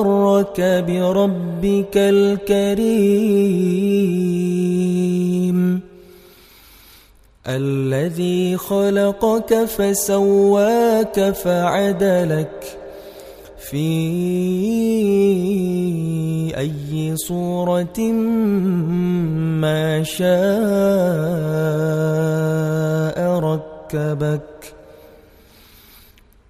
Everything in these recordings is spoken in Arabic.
غرك بربك الكريم الذي خلقك فسواك فعدلك في أي صورة ما شاء ركبك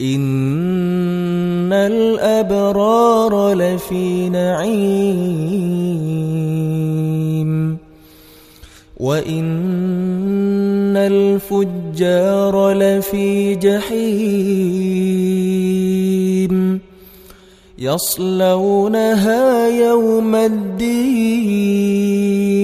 إن الأبرار لفي نعيم. وإن الفجار لفي جحيم. يصلونها يوم الدين.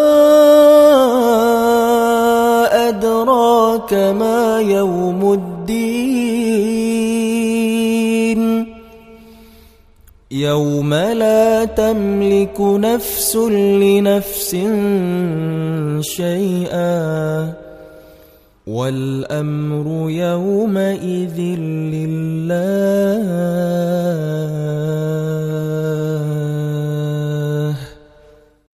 يوم الدين يوم لا تملك نفس لنفس شيئا والأمر يومئذ لله